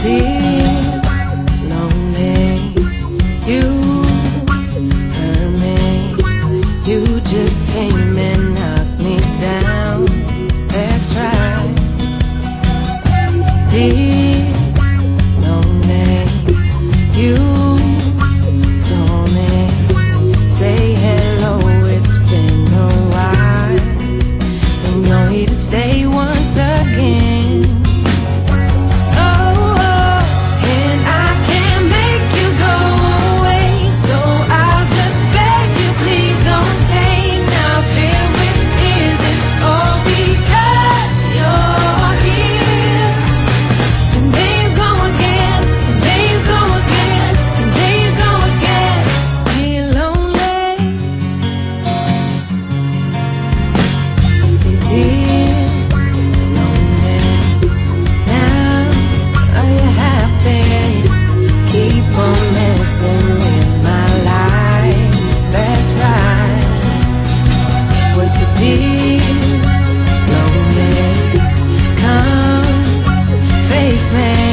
deep, lonely. You hurt me. You just came and knocked me down. That's right. Deep. Please